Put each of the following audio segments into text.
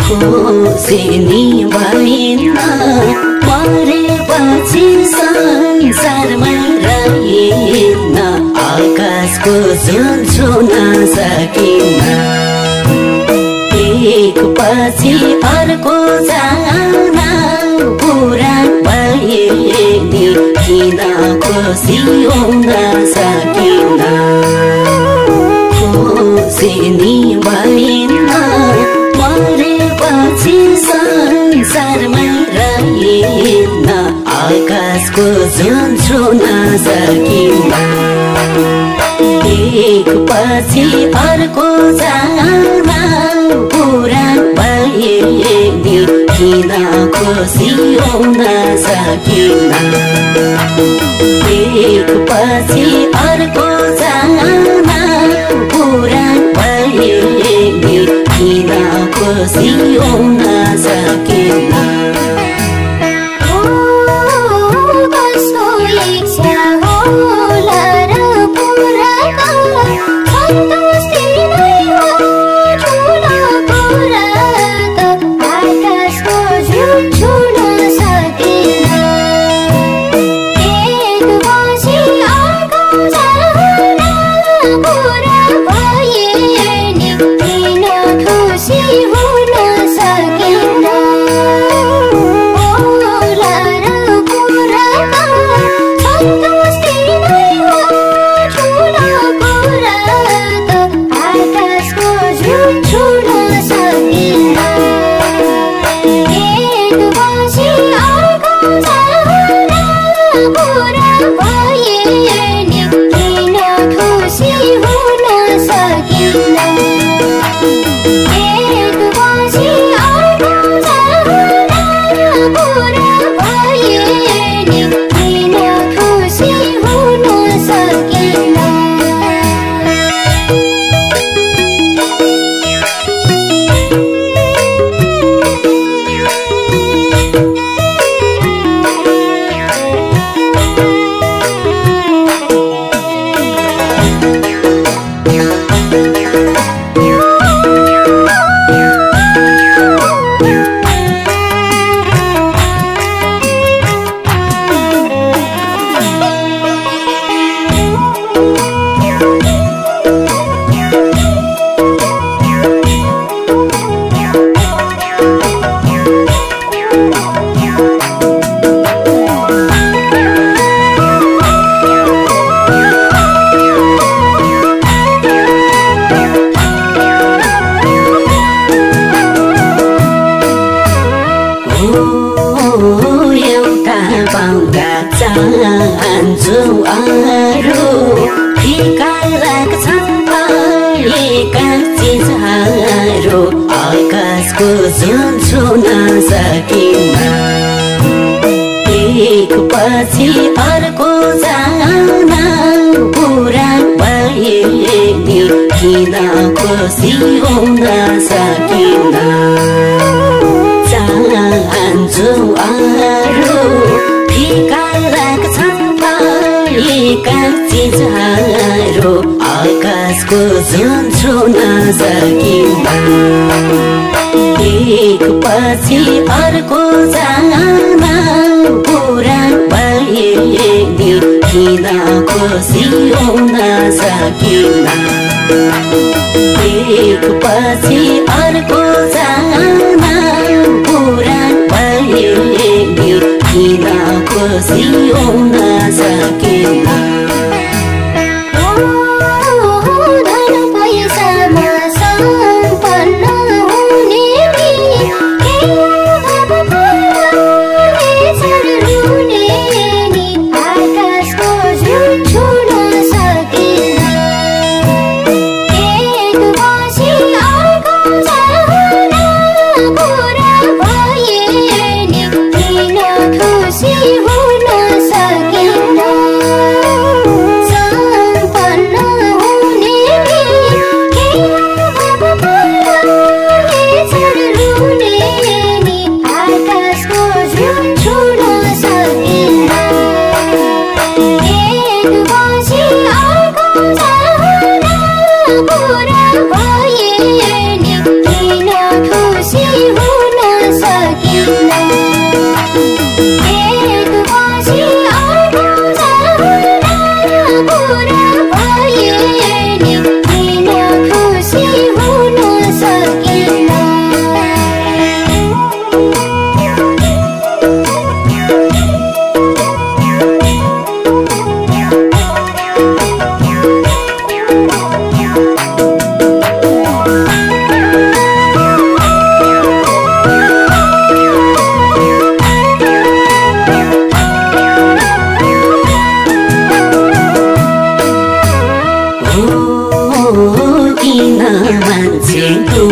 खुसिनी भइन्न मरेपछि संसारमा रहिन्न आकाशको जुन छुन सकिन्न एक पछि अर्को जान पुरा भए नि किन खुसी हुन सकिन खुसिनी भइन्न आकाशको जुन छुन सकिन्न एक पछि अर्को जान पुरा भए नि किन खुसी हुन सकिन आकाशको जुन छुन सकिन एक पछि अर्को जान पुरा भए किन खुसी हुन सकिन चाहन्छु चिजहरू आकाशको जुन छुन सकिन एक पछि अर्को जान पुरा भए किन खुसी हुन सकिन एक पछि अर्को जान पुरा भए किन खुसी हुन सकिन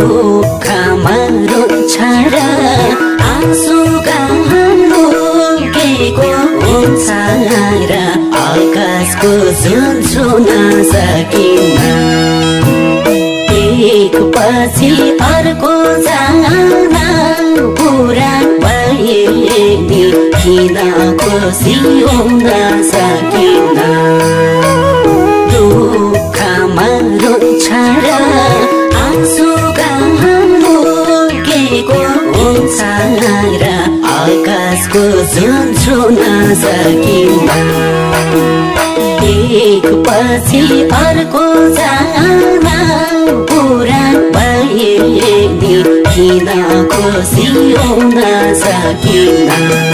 दुःखमा रुन्छ र आँसुका लुकेको हुन्छ र आकाशको जुन छुन सकिन्न एक पछि अर्को जाना पुरा भए किन खुसी हुन सकिन? हुन्छ र आकाशको जुन छुन सकिन एक पछि अर्को जाना पुराण भए किन खुसी हुन सकिन